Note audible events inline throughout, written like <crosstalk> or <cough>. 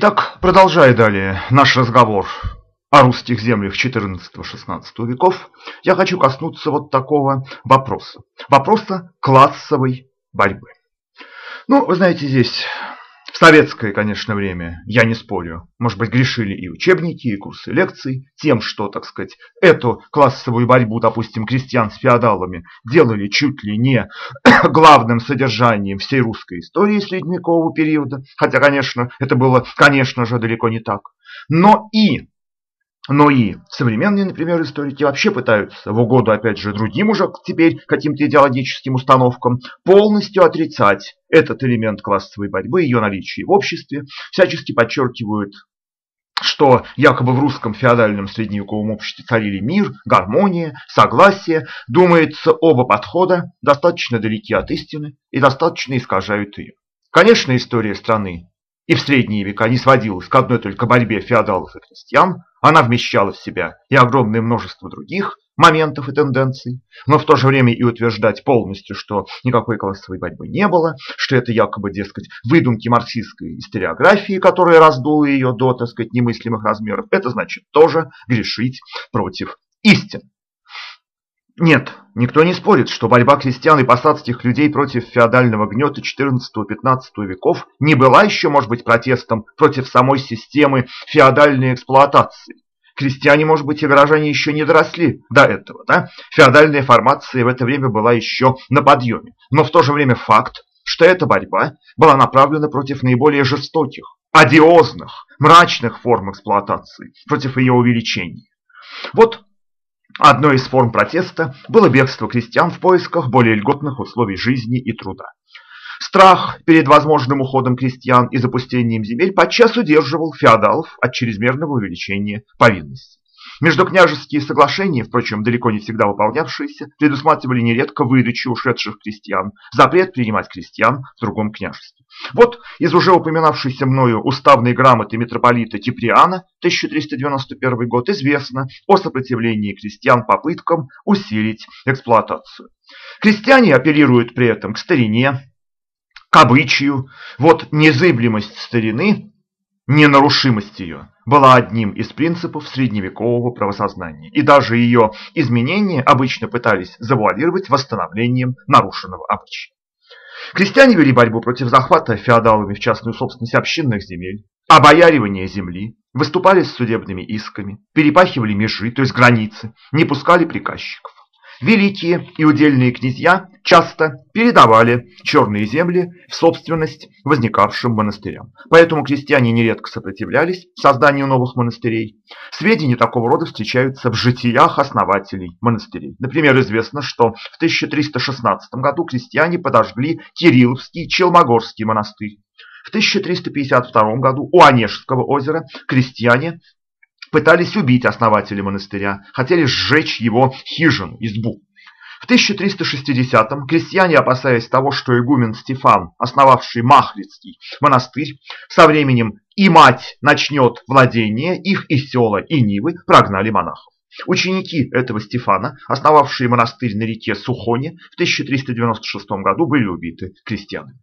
Итак, продолжая далее наш разговор о русских землях XIV-XVI веков, я хочу коснуться вот такого вопроса. Вопроса классовой борьбы. Ну, вы знаете, здесь в советское, конечно, время, я не спорю, может быть, грешили и учебники, и курсы лекций тем, что, так сказать, эту классовую борьбу, допустим, крестьян с феодалами делали чуть ли не <coughs> главным содержанием всей русской истории средневекового периода, хотя, конечно, это было, конечно же, далеко не так. Но и но и современные, например, историки вообще пытаются в угоду, опять же, другим уже теперь каким-то идеологическим установкам полностью отрицать этот элемент классовой борьбы, ее наличие в обществе, всячески подчеркивают что якобы в русском феодальном средневековом обществе царили мир, гармония, согласие, думается, оба подхода достаточно далеки от истины и достаточно искажают ее. Конечно, история страны и в средние века не сводилась к одной только борьбе феодалов и крестьян, она вмещала в себя и огромное множество других моментов и тенденций, но в то же время и утверждать полностью, что никакой классовой борьбы не было, что это якобы, дескать, выдумки марксистской историографии, которая раздула ее до, так сказать, немыслимых размеров, это значит тоже грешить против истины. Нет, никто не спорит, что борьба крестьян и посадских людей против феодального гнета XIV-XV веков не была еще, может быть, протестом против самой системы феодальной эксплуатации. Крестьяне, может быть, и горожане еще не доросли до этого. Да? Феодальная формация в это время была еще на подъеме. Но в то же время факт, что эта борьба была направлена против наиболее жестоких, одиозных, мрачных форм эксплуатации, против ее увеличения. Вот Одной из форм протеста было бегство крестьян в поисках более льготных условий жизни и труда. Страх перед возможным уходом крестьян и запустением земель подчас удерживал феодалов от чрезмерного увеличения повинностей. Междукняжеские соглашения, впрочем, далеко не всегда выполнявшиеся, предусматривали нередко выдачу ушедших крестьян, запрет принимать крестьян в другом княжестве. Вот из уже упоминавшейся мною уставной грамоты митрополита Типриана 1391 год известно о сопротивлении крестьян попыткам усилить эксплуатацию. Крестьяне апеллируют при этом к старине, к обычаю. Вот незыблемость старины, ненарушимость ее была одним из принципов средневекового правосознания, и даже ее изменения обычно пытались завуалировать восстановлением нарушенного обычая. Крестьяне вели борьбу против захвата феодалами в частную собственность общинных земель, обояривания земли, выступали с судебными исками, перепахивали межи, то есть границы, не пускали приказчиков. Великие и удельные князья часто передавали черные земли в собственность возникавшим монастырям. Поэтому крестьяне нередко сопротивлялись созданию новых монастырей. Сведения такого рода встречаются в житиях основателей монастырей. Например, известно, что в 1316 году крестьяне подожгли Кирилловский Челмогорский монастырь. В 1352 году у Онежского озера крестьяне пытались убить основателя монастыря, хотели сжечь его хижину, избу. В 1360-м крестьяне, опасаясь того, что игумен Стефан, основавший Махлицкий монастырь, со временем и мать начнет владение, их и села, и нивы прогнали монахов. Ученики этого Стефана, основавшие монастырь на реке Сухоне, в 1396 году были убиты крестьянами.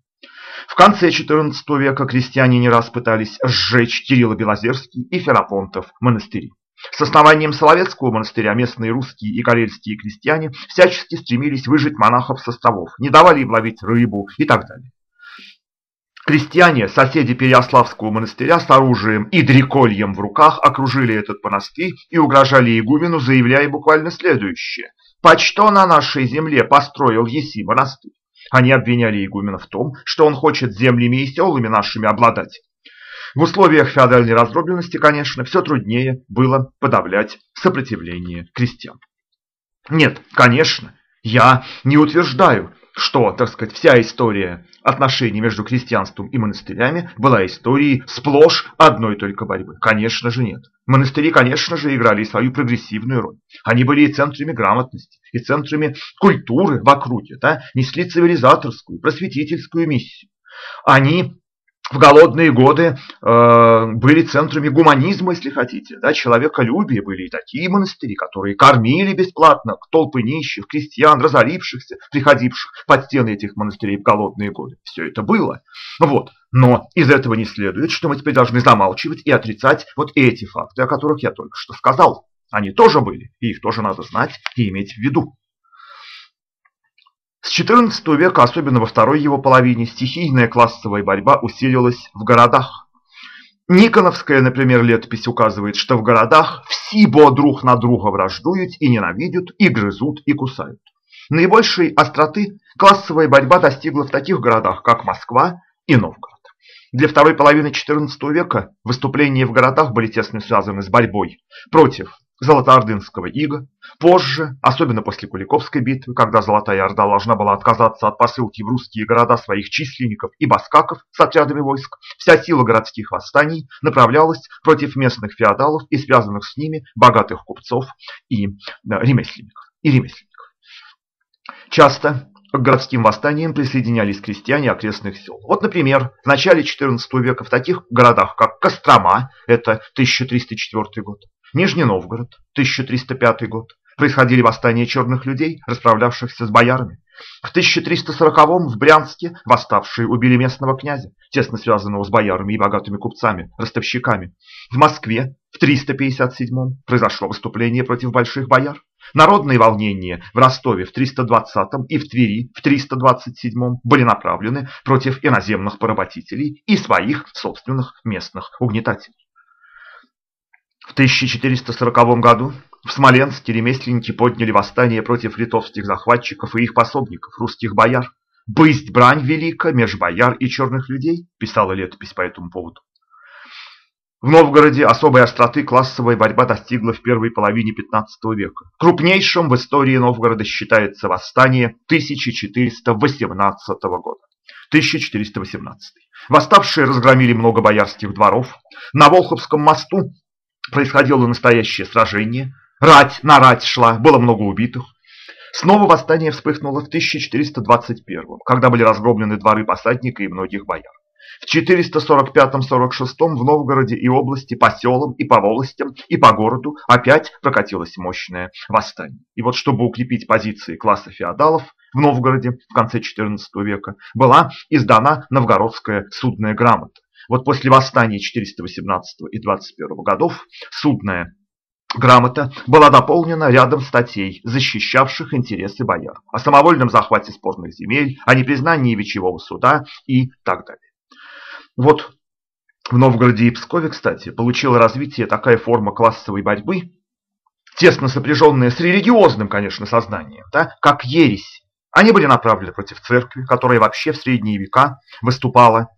В конце XIV века крестьяне не раз пытались сжечь Кирилло-Белозерский и Ферапонтов монастыри. С основанием Соловецкого монастыря местные русские и карельские крестьяне всячески стремились выжить монахов с островов, не давали им ловить рыбу и так далее. Крестьяне, соседи Переославского монастыря с оружием и дрекольем в руках окружили этот монастырь и угрожали игумену, заявляя буквально следующее. «Почто на нашей земле построил Еси монастырь?» Они обвиняли игумена в том, что он хочет землями и селами нашими обладать. В условиях феодальной раздробленности, конечно, все труднее было подавлять сопротивление крестьян. Нет, конечно, я не утверждаю, что, так сказать, вся история отношений между крестьянством и монастырями была историей сплошь одной только борьбы. Конечно же нет. Монастыри, конечно же, играли свою прогрессивную роль. Они были и центрами грамотности, и центрами культуры в округе, да, несли цивилизаторскую, просветительскую миссию. Они в голодные годы э, были центрами гуманизма, если хотите, да, человеколюбия. Были и такие монастыри, которые кормили бесплатно толпы нищих, крестьян, разорившихся, приходивших под стены этих монастырей в голодные годы. Все это было. Вот. Но из этого не следует, что мы теперь должны замалчивать и отрицать вот эти факты, о которых я только что сказал. Они тоже были, и их тоже надо знать и иметь в виду. С XIV века, особенно во второй его половине, стихийная классовая борьба усилилась в городах. Никоновская, например, летопись указывает, что в городах все друг на друга враждуют и ненавидят, и грызут, и кусают. Наибольшей остроты классовая борьба достигла в таких городах, как Москва и Новгород. Для второй половины XIV века выступления в городах были тесно связаны с борьбой против Золотоордынского ига. Позже, особенно после Куликовской битвы, когда Золотая Орда должна была отказаться от посылки в русские города своих численников и баскаков с отрядами войск, вся сила городских восстаний направлялась против местных феодалов и связанных с ними богатых купцов и ремесленников. И ремесленников. Часто к городским восстаниям присоединялись крестьяне окрестных сел. Вот, например, в начале XIV века в таких городах, как Кострома, это 1304 год, Нижний Новгород, 1305 год. Происходили восстания черных людей, расправлявшихся с боярами. В 1340-м в Брянске восставшие убили местного князя, тесно связанного с боярами и богатыми купцами, ростовщиками. В Москве в 357-м произошло выступление против больших бояр. Народные волнения в Ростове в 320-м и в Твери в 327-м были направлены против иноземных поработителей и своих собственных местных угнетателей. В 1440 году в Смоленске ремесленники подняли восстание против литовских захватчиков и их пособников, русских бояр. «Бысть брань велика меж бояр и черных людей», писала летопись по этому поводу. В Новгороде особой остроты классовая борьба достигла в первой половине XV века. Крупнейшим в истории Новгорода считается восстание 1418 года. 1418. Восставшие разгромили много боярских дворов. На Волховском мосту происходило настоящее сражение. Рать на рать шла, было много убитых. Снова восстание вспыхнуло в 1421, когда были разгромлены дворы посадника и многих бояр. В 445-46 в Новгороде и области по селам и по волостям и по городу опять прокатилось мощное восстание. И вот чтобы укрепить позиции класса феодалов в Новгороде в конце XIV века была издана новгородская судная грамота. Вот после восстания 418 и 21 годов судная грамота была дополнена рядом статей, защищавших интересы бояр, о самовольном захвате спорных земель, о непризнании вечевого суда и так далее. Вот в Новгороде и Пскове, кстати, получила развитие такая форма классовой борьбы, тесно сопряженная с религиозным, конечно, сознанием, да, как ересь. Они были направлены против церкви, которая вообще в средние века выступала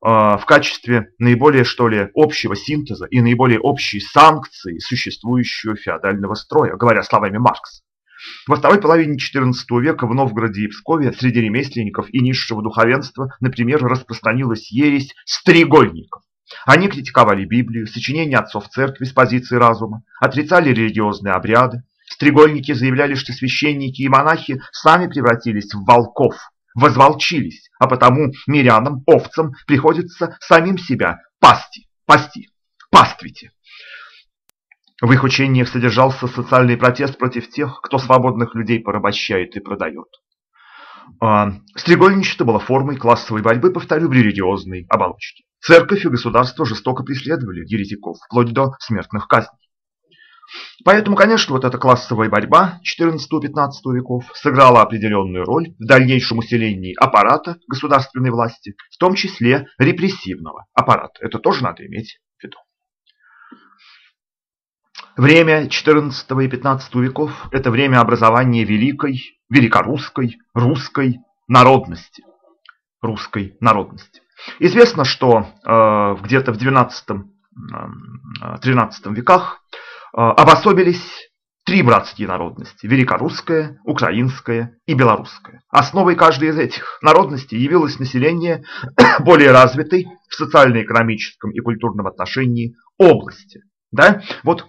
в качестве наиболее, что ли, общего синтеза и наиболее общей санкции существующего феодального строя, говоря словами Маркса. Во второй половине XIV века в Новгороде и Пскове среди ремесленников и низшего духовенства, например, распространилась ересь стрегольников. Они критиковали Библию, сочинения отцов церкви с позиции разума, отрицали религиозные обряды. Стрегольники заявляли, что священники и монахи сами превратились в волков, возволчились, а потому мирянам, овцам приходится самим себя пасти, пасти, паствите. В их учениях содержался социальный протест против тех, кто свободных людей порабощает и продает. А, стрегольничество было формой классовой борьбы, повторю, религиозной оболочке. Церковь и государство жестоко преследовали еретиков, вплоть до смертных казней. Поэтому, конечно, вот эта классовая борьба XIV-XV веков сыграла определенную роль в дальнейшем усилении аппарата государственной власти, в том числе репрессивного аппарата. Это тоже надо иметь в виду. Время XIV и XV веков – это время образования великой, великорусской, русской народности. Русской народности. Известно, что э, где-то в XII-XIII э, веках обособились три братские народности – великорусская, украинская и белорусская. Основой каждой из этих народностей явилось население <coughs> более развитой в социально-экономическом и культурном отношении области. Да? Вот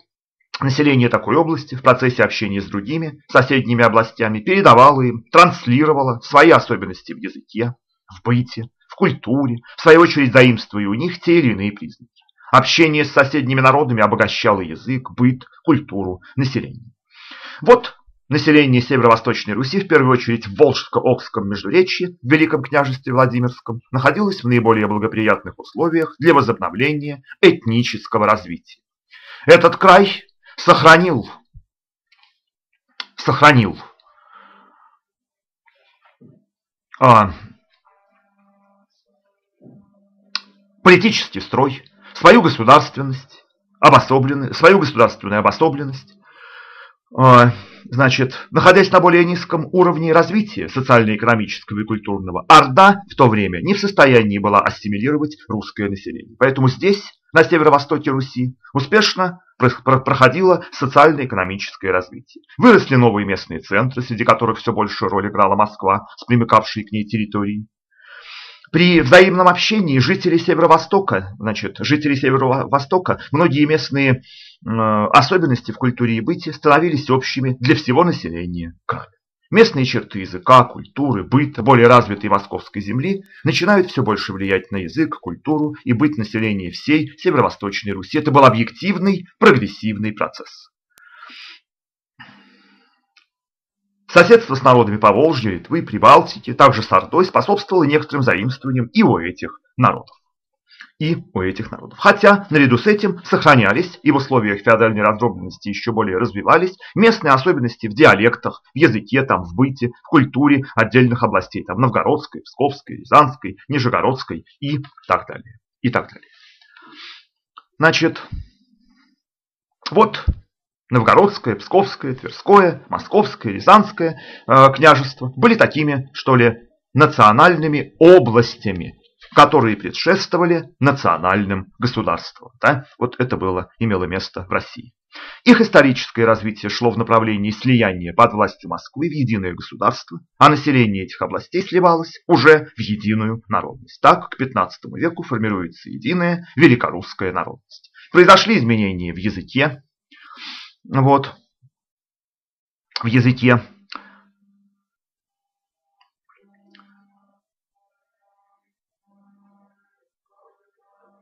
Население такой области в процессе общения с другими соседними областями передавало им, транслировало свои особенности в языке, в быте, в культуре, в свою очередь заимствуя у них те или иные признаки. Общение с соседними народами обогащало язык, быт, культуру, население. Вот население Северо-Восточной Руси, в первую очередь в Волжско-Окском междуречье, в Великом княжестве Владимирском, находилось в наиболее благоприятных условиях для возобновления этнического развития. Этот край сохранил, сохранил а, политический строй, свою государственность, обособленность, свою государственную обособленность, а, значит, находясь на более низком уровне развития социально-экономического и культурного, Орда в то время не в состоянии была ассимилировать русское население. Поэтому здесь, на северо-востоке Руси, успешно проходило социально-экономическое развитие. Выросли новые местные центры, среди которых все большую роль играла Москва с примыкавшей к ней территорией. При взаимном общении жители Северо-Востока, значит, жители Северо-Востока, многие местные э, особенности в культуре и быте становились общими для всего населения края. Местные черты языка, культуры, быта, более развитой московской земли начинают все больше влиять на язык, культуру и быт населения всей Северо-Восточной Руси. Это был объективный, прогрессивный процесс. Соседство с народами Поволжья, Литвы, Прибалтики, также с Ордой способствовало некоторым заимствованиям и у этих народов. И у этих народов. Хотя, наряду с этим, сохранялись и в условиях феодальной раздробленности еще более развивались местные особенности в диалектах, в языке, там, в быте, в культуре отдельных областей, там, Новгородской, Псковской, Рязанской, Нижегородской и так далее. И так далее. Значит, вот Новгородское, Псковское, Тверское, Московское, Рязанское э, княжество были такими, что ли, национальными областями, которые предшествовали национальным государствам. Да? Вот это было, имело место в России. Их историческое развитие шло в направлении слияния под властью Москвы в единое государство, а население этих областей сливалось уже в единую народность. Так к XV веку формируется единая великорусская народность. Произошли изменения в языке, вот, в языке.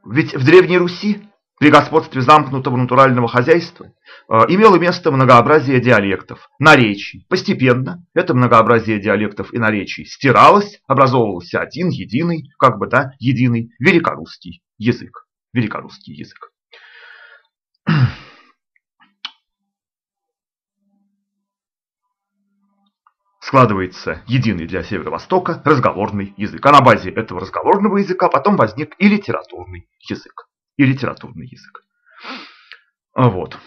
Ведь в Древней Руси при господстве замкнутого натурального хозяйства э, имело место многообразие диалектов, наречий. Постепенно это многообразие диалектов и наречий стиралось, образовывался один, единый, как бы, да, единый великорусский язык. Великорусский язык. Складывается единый для Северо-Востока разговорный язык. А на базе этого разговорного языка потом возник и литературный язык. И литературный язык. Вот.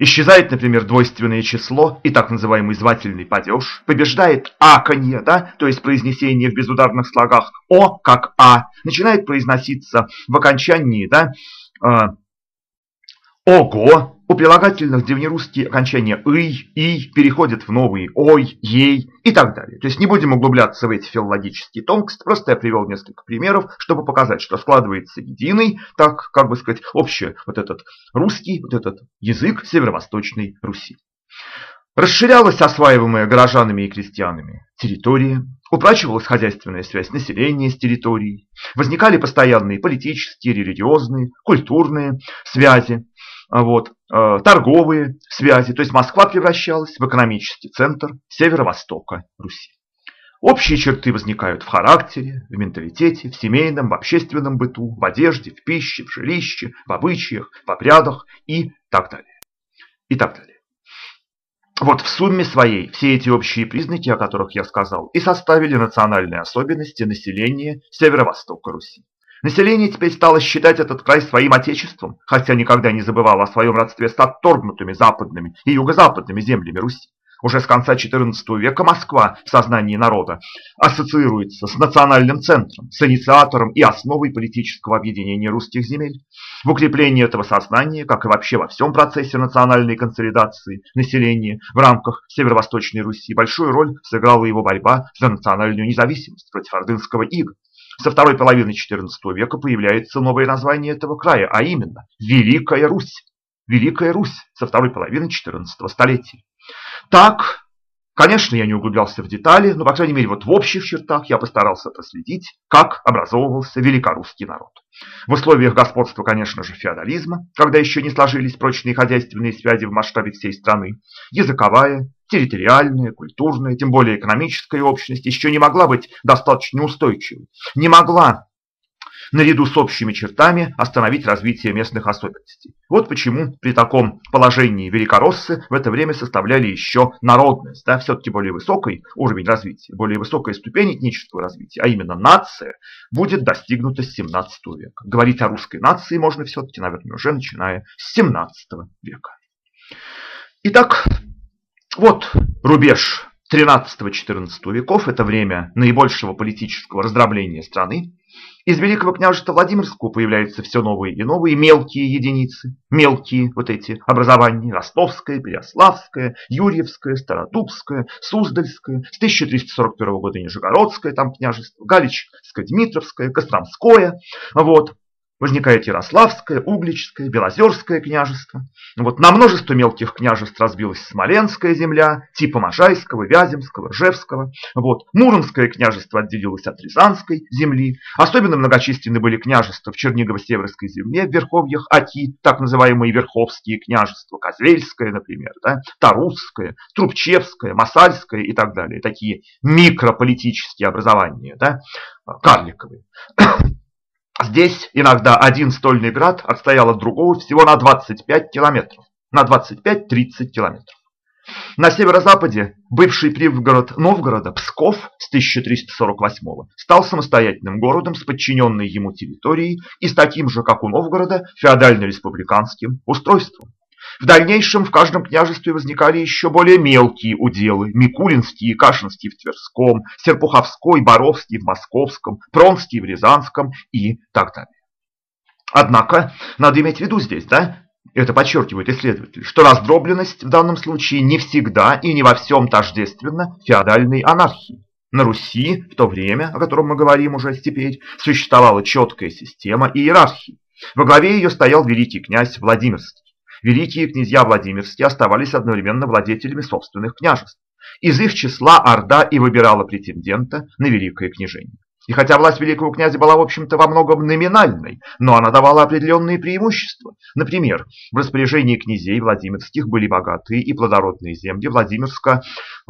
Исчезает, например, двойственное число и так называемый звательный падеж. Побеждает аканье, да, то есть произнесение в безударных слогах «о» как «а». Начинает произноситься в окончании, да, э, «ого», у прилагательных древнерусские окончания «ый», «и» переходят в новые «ой», «ей» и так далее. То есть не будем углубляться в эти филологические тонкости, просто я привел несколько примеров, чтобы показать, что складывается единый, так, как бы сказать, общий вот этот русский, вот этот язык северо-восточной Руси. Расширялась осваиваемая горожанами и крестьянами территория, упрочивалась хозяйственная связь населения с территорией, возникали постоянные политические, религиозные, культурные связи, вот, э, торговые связи. То есть Москва превращалась в экономический центр северо-востока Руси. Общие черты возникают в характере, в менталитете, в семейном, в общественном быту, в одежде, в пище, в жилище, в обычаях, в обрядах и так далее. И так далее. Вот в сумме своей все эти общие признаки, о которых я сказал, и составили национальные особенности населения северо-востока Руси. Население теперь стало считать этот край своим отечеством, хотя никогда не забывало о своем родстве с отторгнутыми западными и юго-западными землями Руси. Уже с конца XIV века Москва в сознании народа ассоциируется с национальным центром, с инициатором и основой политического объединения русских земель. В укреплении этого сознания, как и вообще во всем процессе национальной консолидации населения в рамках Северо-Восточной Руси, большую роль сыграла его борьба за национальную независимость против ордынского ига. Со второй половины XIV века появляется новое название этого края, а именно Великая Русь. Великая Русь со второй половины XIV столетия. Так, Конечно, я не углублялся в детали, но, по крайней мере, вот в общих чертах я постарался проследить, как образовывался великорусский народ. В условиях господства, конечно же, феодализма, когда еще не сложились прочные хозяйственные связи в масштабе всей страны, языковая, территориальная, культурная, тем более экономическая общность еще не могла быть достаточно устойчивой, не могла наряду с общими чертами остановить развитие местных особенностей. Вот почему при таком положении великороссы в это время составляли еще народность, да, все-таки более высокий уровень развития, более высокая ступень этнического развития, а именно нация, будет достигнута с 17 века. Говорить о русской нации можно все-таки, наверное, уже начиная с 17 века. Итак, вот рубеж 13-14 веков, это время наибольшего политического раздробления страны, из Великого княжества Владимирского появляются все новые и новые мелкие единицы, мелкие вот эти образования, Ростовское, Переославское, Юрьевское, Стародубское, Суздальское, с 1341 года Нижегородское там княжество, Галичское, Дмитровское, Костромское, вот, Возникает Ярославское, Угличское, Белозерское княжество. Вот на множество мелких княжеств разбилась Смоленская земля, типа Можайского, Вяземского, Ржевского. Вот. Муромское княжество отделилось от Рязанской земли. Особенно многочисленны были княжества в Чернигово-Северской земле, в Верховьях Аки, так называемые Верховские княжества, Козельское, например, да, Тарусское, Трубчевское, Масальское и так далее. Такие микрополитические образования, да, карликовые. Здесь иногда один стольный град отстоял от другого всего на 25 километров. На 25-30 километров. На северо-западе бывший пригород Новгорода, Псков с 1348 стал самостоятельным городом с подчиненной ему территорией и с таким же, как у Новгорода, феодально-республиканским устройством. В дальнейшем в каждом княжестве возникали еще более мелкие уделы – Микулинский и Кашинский в Тверском, Серпуховской, Боровский в Московском, Пронский в Рязанском и так далее. Однако, надо иметь в виду здесь, да, это подчеркивает исследователь, что раздробленность в данном случае не всегда и не во всем тождественна феодальной анархии. На Руси в то время, о котором мы говорим уже теперь, существовала четкая система иерархии. Во главе ее стоял великий князь Владимирский. Великие князья Владимирские оставались одновременно владетелями собственных княжеств. Из их числа Орда и выбирала претендента на великое княжение. И хотя власть великого князя была, в общем-то, во многом номинальной, но она давала определенные преимущества. Например, в распоряжении князей Владимирских были богатые и плодородные земли Владимирска,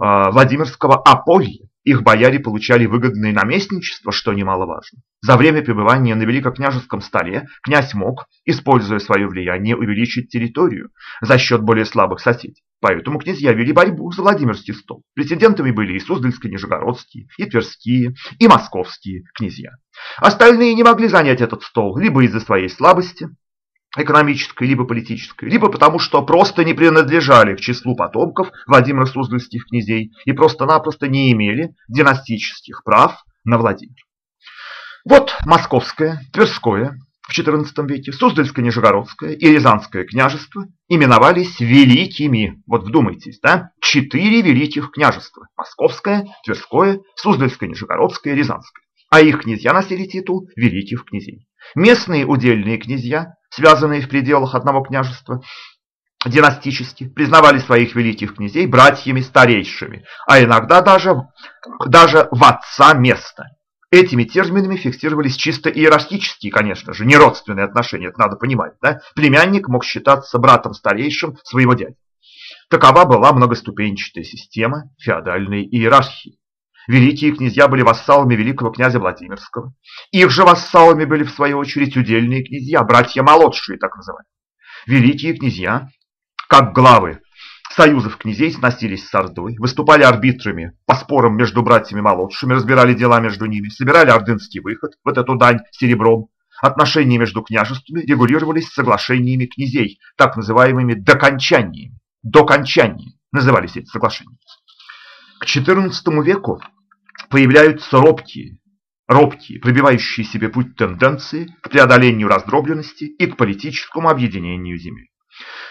э, Владимирского Аполья. Их бояре получали выгодное наместничество, что немаловажно. За время пребывания на Великокняжеском столе князь мог, используя свое влияние, увеличить территорию за счет более слабых соседей. Поэтому князья вели борьбу за Владимирский стол. Претендентами были и Суздальские, Нижегородские, и Тверские, и Московские князья. Остальные не могли занять этот стол либо из-за своей слабости, экономической, либо политической, либо потому, что просто не принадлежали к числу потомков Владимира Суздальских князей и просто-напросто не имели династических прав на Владимир. Вот Московское, Тверское в XIV веке, Суздальское, Нижегородское и Рязанское княжество именовались великими. Вот вдумайтесь, да? Четыре великих княжества. Московское, Тверское, Суздальское, Нижегородское, Рязанское. А их князья носили титул великих князей. Местные удельные князья, связанные в пределах одного княжества, династически признавали своих великих князей братьями старейшими, а иногда даже, даже в отца места. Этими терминами фиксировались чисто иерархические, конечно же, не родственные отношения, это надо понимать. Да? Племянник мог считаться братом старейшим своего дяди. Такова была многоступенчатая система феодальной иерархии. Великие князья были вассалами великого князя Владимирского. Их же вассалами были, в свою очередь, удельные князья, братья молодшие, так называемые. Великие князья, как главы союзов князей, сносились с Ордой, выступали арбитрами по спорам между братьями молодшими, разбирали дела между ними, собирали ордынский выход, вот эту дань серебром. Отношения между княжествами регулировались соглашениями князей, так называемыми докончаниями. Докончания назывались эти соглашения. К XIV веку появляются робкие, робкие, пробивающие себе путь тенденции к преодолению раздробленности и к политическому объединению земель.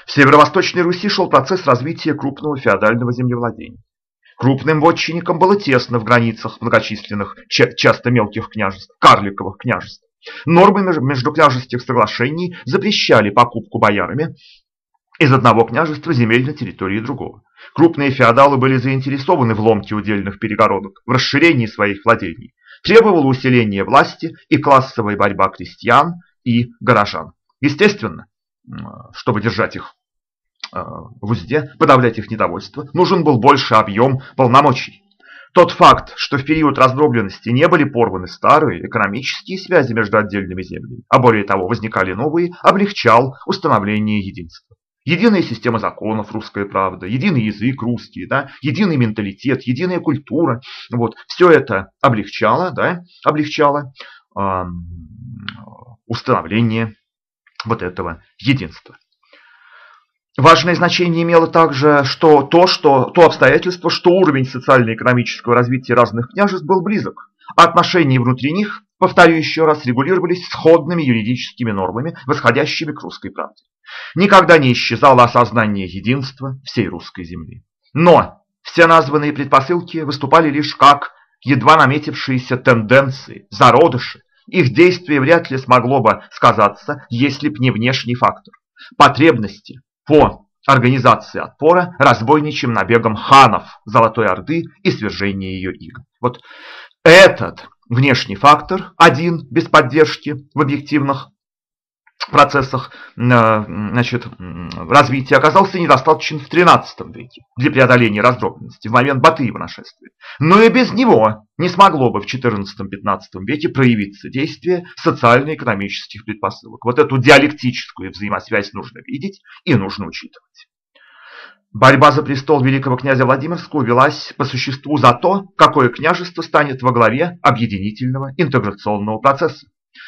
В Северо-Восточной Руси шел процесс развития крупного феодального землевладения. Крупным вотчинникам было тесно в границах многочисленных, часто мелких княжеств, карликовых княжеств. Нормы междукняжеских соглашений запрещали покупку боярами из одного княжества земель на территории другого. Крупные феодалы были заинтересованы в ломке удельных перегородок, в расширении своих владений. Требовало усиления власти и классовая борьба крестьян и горожан. Естественно, чтобы держать их э, в узде, подавлять их недовольство, нужен был больше объем полномочий. Тот факт, что в период раздробленности не были порваны старые экономические связи между отдельными землями, а более того возникали новые, облегчал установление единства. Единая система законов, русская правда, единый язык русский, да, единый менталитет, единая культура. Вот, все это облегчало, да, облегчало э, установление вот этого единства. Важное значение имело также что то, что, то обстоятельство, что уровень социально-экономического развития разных княжеств был близок, отношения внутри них, повторю еще раз, регулировались сходными юридическими нормами, восходящими к русской правде. Никогда не исчезало осознание единства всей русской земли. Но все названные предпосылки выступали лишь как едва наметившиеся тенденции, зародыши. Их действие вряд ли смогло бы сказаться, если б не внешний фактор. Потребности, по организации отпора разбойничьим набегом ханов Золотой Орды и свержения ее игр. Вот этот внешний фактор, один без поддержки в объективных процессах э, значит, развития оказался недостаточен в XIII веке для преодоления раздробленности в момент Батыева нашествия. Но и без него не смогло бы в XIV-XV веке проявиться действие социально-экономических предпосылок. Вот эту диалектическую взаимосвязь нужно видеть и нужно учитывать. Борьба за престол великого князя Владимирского велась по существу за то, какое княжество станет во главе объединительного интеграционного процесса.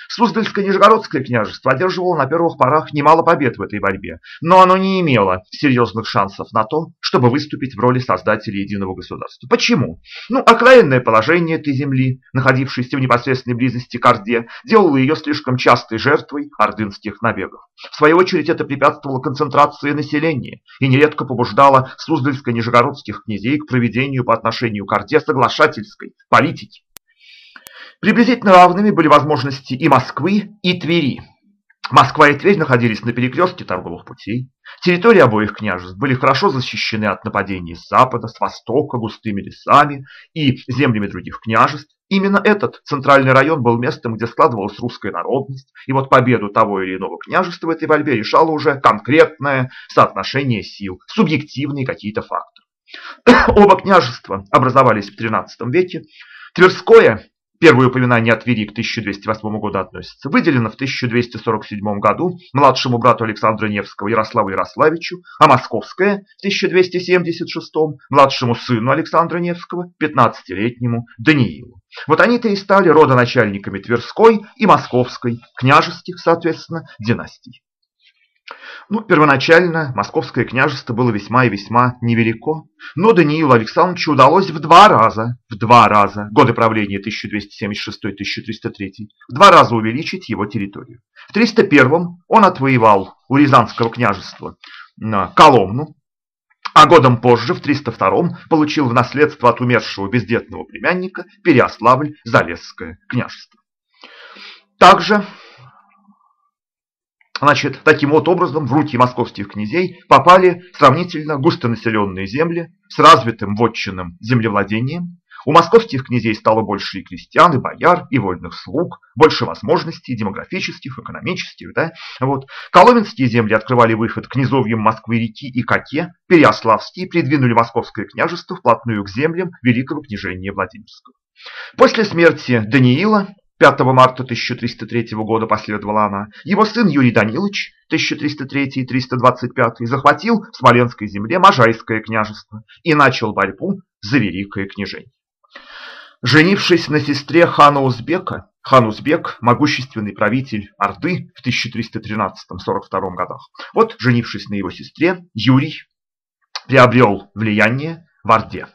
Суздальско-Нижегородское княжество одерживало на первых порах немало побед в этой борьбе, но оно не имело серьезных шансов на то, чтобы выступить в роли создателя единого государства. Почему? Ну, окраинное положение этой земли, находившейся в непосредственной близости к Орде, делало ее слишком частой жертвой ордынских набегов. В свою очередь это препятствовало концентрации населения и нередко побуждало Суздальско-Нижегородских князей к проведению по отношению к Орде соглашательской политики. Приблизительно равными были возможности и Москвы, и Твери. Москва и Тверь находились на перекрестке торговых путей. Территории обоих княжеств были хорошо защищены от нападений с запада, с востока, густыми лесами и землями других княжеств. Именно этот центральный район был местом, где складывалась русская народность, и вот победу того или иного княжества в этой борьбе решало уже конкретное соотношение сил, субъективные какие-то факторы. <coughs> Оба княжества образовались в XIII веке. Тверское Первое упоминание о Твери к 1208 году относится. Выделено в 1247 году младшему брату Александра Невского Ярославу Ярославичу, а Московское в 1276 младшему сыну Александра Невского, 15-летнему Даниилу. Вот они-то и стали родоначальниками Тверской и Московской, княжеских, соответственно, династий. Ну, первоначально московское княжество было весьма и весьма невелико, но Даниилу Александровичу удалось в два раза, в два раза, годы правления 1276-1303, в два раза увеличить его территорию. В 301 он отвоевал у Рязанского княжества Коломну, а годом позже, в 302 получил в наследство от умершего бездетного племянника Переославль-Залесское княжество. Также Значит, таким вот образом в руки московских князей попали сравнительно густонаселенные земли с развитым вотчинным землевладением. У московских князей стало больше и крестьян, и бояр, и вольных слуг, больше возможностей демографических, экономических. Да? Вот. Коломенские земли открывали выход к низовьям Москвы-реки и Коке, Переославские придвинули московское княжество вплотную к землям Великого княжения Владимирского. После смерти Даниила 5 марта 1303 года последовала она. Его сын Юрий Данилович 1303-325 захватил в Смоленской земле Можайское княжество и начал борьбу за великое княжение. Женившись на сестре хана Узбека, хан Узбек, могущественный правитель Орды в 1313-42 годах, вот, женившись на его сестре, Юрий приобрел влияние в Орде.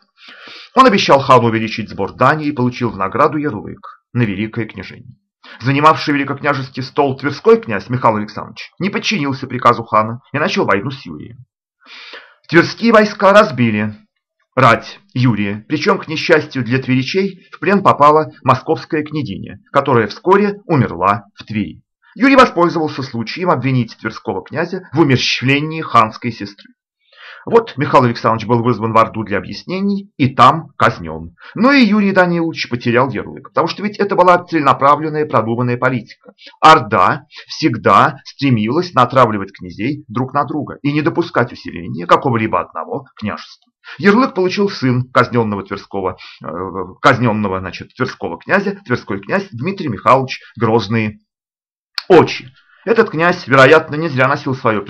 Он обещал хану увеличить сбор дани и получил в награду ярлык на Великое княжение. Занимавший великокняжеский стол Тверской князь Михаил Александрович не подчинился приказу хана и начал войну с Юрием. Тверские войска разбили рать Юрия, причем, к несчастью для тверичей, в плен попала московская княгиня, которая вскоре умерла в Твери. Юрий воспользовался случаем обвинить Тверского князя в умерщвлении ханской сестры. Вот Михаил Александрович был вызван в Орду для объяснений и там казнен. Но и Юрий Данилович потерял ярлык, потому что ведь это была целенаправленная продуманная политика. Орда всегда стремилась натравливать князей друг на друга и не допускать усиления какого-либо одного княжества. Ярлык получил сын казненного Тверского, э, казненного значит, Тверского князя, Тверской князь Дмитрий Михайлович Грозные очи. Этот князь, вероятно, не зря носил свое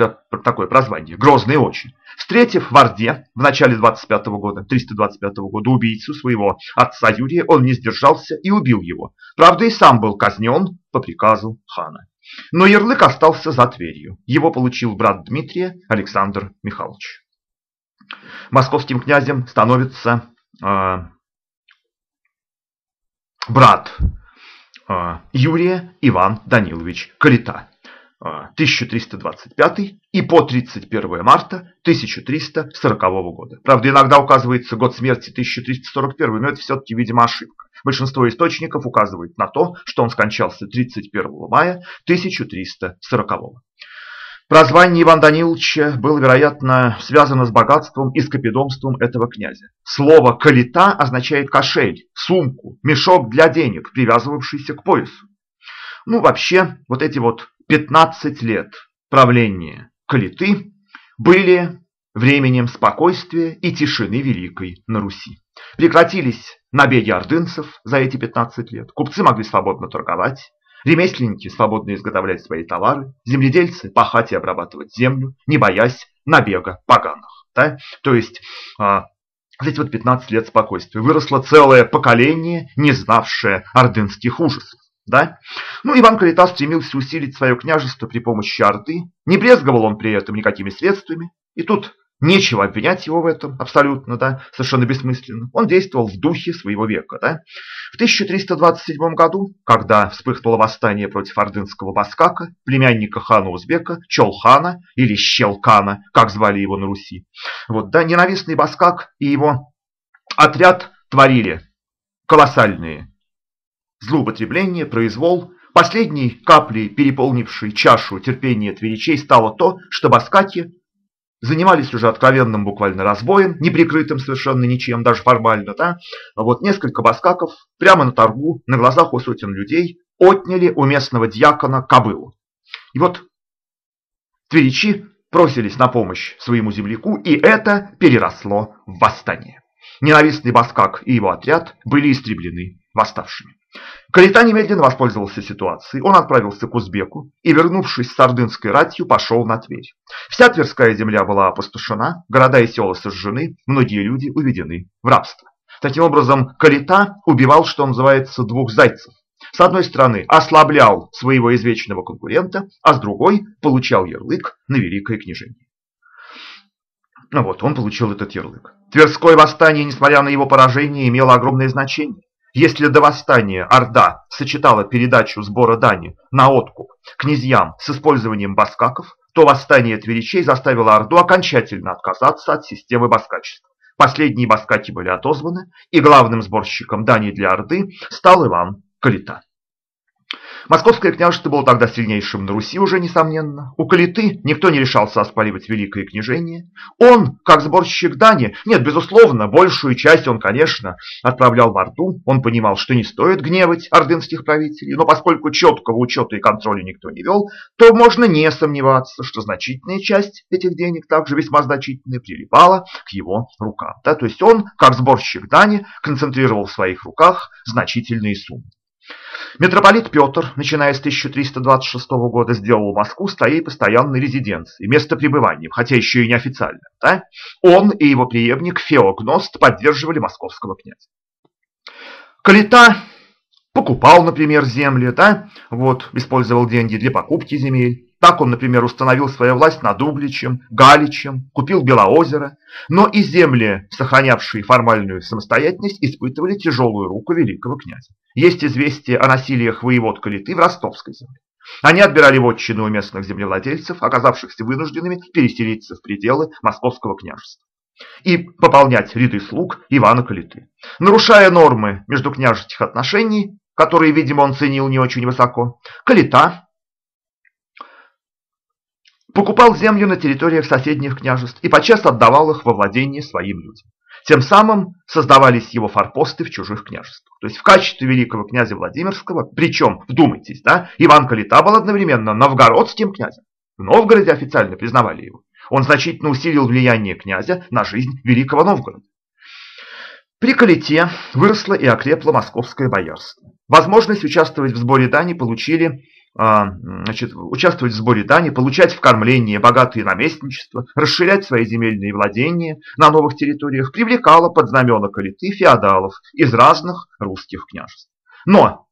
такое прозвание – Грозные очи. Встретив в Орде в начале 25 года, 325 года убийцу своего отца Юрия, он не сдержался и убил его. Правда, и сам был казнен по приказу хана. Но ярлык остался за Тверью. Его получил брат Дмитрия Александр Михайлович. Московским князем становится э, брат э, Юрия Иван Данилович Калита. 1325 и по 31 марта 1340 года. Правда, иногда указывается год смерти 1341, но это все-таки, видимо, ошибка. Большинство источников указывает на то, что он скончался 31 мая 1340 года. Прозвание Ивана Даниловича было, вероятно, связано с богатством и скопидомством этого князя. Слово «калита» означает кошель, сумку, мешок для денег, привязывавшийся к поясу. Ну, вообще, вот эти вот 15 лет правления Калиты были временем спокойствия и тишины великой на Руси. Прекратились набеги ордынцев за эти 15 лет, купцы могли свободно торговать, ремесленники свободно изготовлять свои товары, земледельцы пахать и обрабатывать землю, не боясь набега поганых. Да? То есть а, за эти вот 15 лет спокойствия выросло целое поколение, не знавшее ордынских ужасов. Да? Ну, Иван Калита стремился усилить свое княжество при помощи Орды, не брезговал он при этом никакими средствами, и тут нечего обвинять его в этом, абсолютно, да, совершенно бессмысленно. Он действовал в духе своего века. Да? В 1327 году, когда вспыхнуло восстание против ордынского баскака, племянника хана Узбека, Чолхана или Щелкана, как звали его на Руси, вот, да, ненавистный баскак и его отряд творили колоссальные злоупотребление, произвол. Последней каплей, переполнившей чашу терпения тверичей, стало то, что баскаки занимались уже откровенным буквально разбоем, не прикрытым совершенно ничем, даже формально. Да? Вот несколько баскаков прямо на торгу, на глазах у сотен людей, отняли у местного дьякона кобылу. И вот тверичи просились на помощь своему земляку, и это переросло в восстание. Ненавистный Баскак и его отряд были истреблены восставшими. Калита немедленно воспользовался ситуацией. Он отправился к Узбеку и, вернувшись с ордынской ратью, пошел на Тверь. Вся Тверская земля была опустошена, города и села сожжены, многие люди уведены в рабство. Таким образом, Калита убивал, что называется, двух зайцев. С одной стороны, ослаблял своего извечного конкурента, а с другой получал ярлык на великое княжение. Ну вот, он получил этот ярлык. Тверское восстание, несмотря на его поражение, имело огромное значение. Если до восстания Орда сочетала передачу сбора дани на откуп князьям с использованием баскаков, то восстание тверичей заставило Орду окончательно отказаться от системы баскачества. Последние баскаки были отозваны, и главным сборщиком дани для Орды стал Иван Калита. Московское княжество было тогда сильнейшим на Руси уже, несомненно. У Калиты никто не решался оспаривать великое княжение. Он, как сборщик дани, нет, безусловно, большую часть он, конечно, отправлял в Орду. Он понимал, что не стоит гневать ордынских правителей, но поскольку четкого учета и контроля никто не вел, то можно не сомневаться, что значительная часть этих денег, также весьма значительная, прилипала к его рукам. Да? То есть он, как сборщик дани, концентрировал в своих руках значительные суммы. Митрополит Петр, начиная с 1326 года, сделал Москву своей постоянной резиденцией, место пребывания, хотя еще и неофициально. Да? Он и его преемник Феогност поддерживали московского князя. Калита покупал, например, земли, да? вот, использовал деньги для покупки земель. Так он, например, установил свою власть над Угличем, Галичем, купил Белоозеро, но и земли, сохранявшие формальную самостоятельность, испытывали тяжелую руку великого князя. Есть известие о насилиях воевод Калиты в ростовской земле. Они отбирали вотчину у местных землевладельцев, оказавшихся вынужденными переселиться в пределы московского княжества и пополнять ряды слуг Ивана Калиты. Нарушая нормы между княжеских отношений, которые, видимо, он ценил не очень высоко, Калита покупал землю на территориях соседних княжеств и подчас отдавал их во владение своим людям. Тем самым создавались его форпосты в чужих княжествах. То есть в качестве великого князя Владимирского, причем, вдумайтесь, да, Иван Калита был одновременно новгородским князем. В Новгороде официально признавали его. Он значительно усилил влияние князя на жизнь Великого Новгорода. При Калите выросло и окрепло московское боярство. Возможность участвовать в сборе дани получили значит, участвовать в сборе дани, получать в кормлении богатые наместничества, расширять свои земельные владения на новых территориях, привлекала под знамена калиты феодалов из разных русских княжеств. Но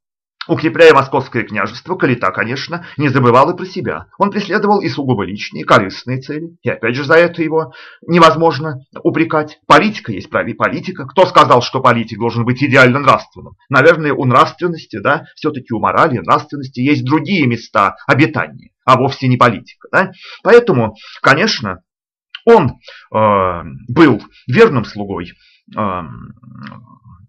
Укрепляя московское княжество, Калита, конечно, не забывал и про себя. Он преследовал и сугубо личные, корыстные цели. И опять же за это его невозможно упрекать. Политика есть политика. Кто сказал, что политик должен быть идеально нравственным? Наверное, у нравственности, да, все-таки у морали, нравственности есть другие места обитания, а вовсе не политика. Да? Поэтому, конечно, он э, был верным слугой э,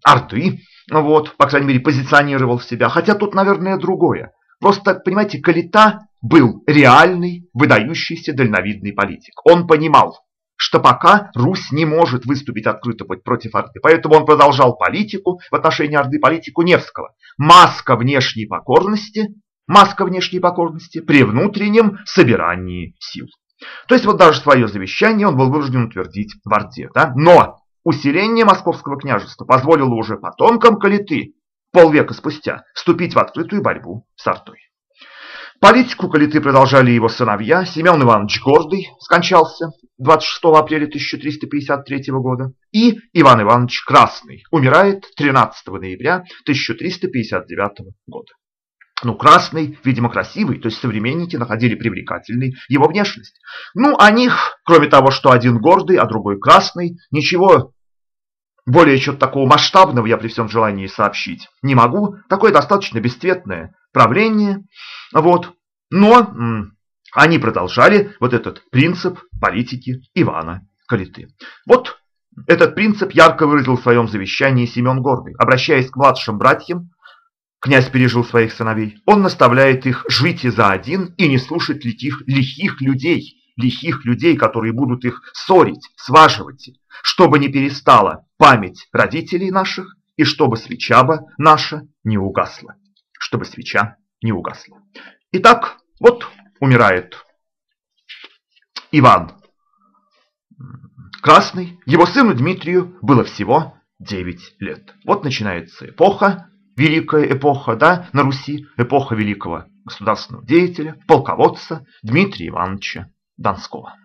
Орды, вот, по крайней мере, позиционировал себя. Хотя тут, наверное, другое. Просто, понимаете, Калита был реальный, выдающийся дальновидный политик. Он понимал, что пока Русь не может выступить открыто против Орды. Поэтому он продолжал политику в отношении Орды, политику Невского. Маска внешней покорности, маска внешней покорности при внутреннем собирании сил. То есть вот даже свое завещание он был вынужден утвердить в Орде. Да? Но Усиление московского княжества позволило уже потомкам Калиты полвека спустя вступить в открытую борьбу с Ордой. Политику Калиты продолжали его сыновья. Семен Иванович Гордый скончался 26 апреля 1353 года. И Иван Иванович Красный умирает 13 ноября 1359 года. Ну, красный, видимо, красивый, то есть современники находили привлекательной его внешность. Ну, о них, кроме того, что один гордый, а другой красный, ничего более чего-то такого масштабного я при всем желании сообщить не могу. Такое достаточно бесцветное правление. Вот. Но они продолжали вот этот принцип политики Ивана Калиты. Вот этот принцип ярко выразил в своем завещании Семен Гордый. Обращаясь к младшим братьям, князь пережил своих сыновей, он наставляет их жить за один и не слушать лихих, лихих людей, лихих людей, которые будут их ссорить, сваживать, чтобы не перестала память родителей наших и чтобы свеча бы наша не угасла. Чтобы свеча не угасла. Итак, вот умирает Иван Красный. Его сыну Дмитрию было всего 9 лет. Вот начинается эпоха, великая эпоха да, на Руси, эпоха великого государственного деятеля, полководца Дмитрия Ивановича Danskowa.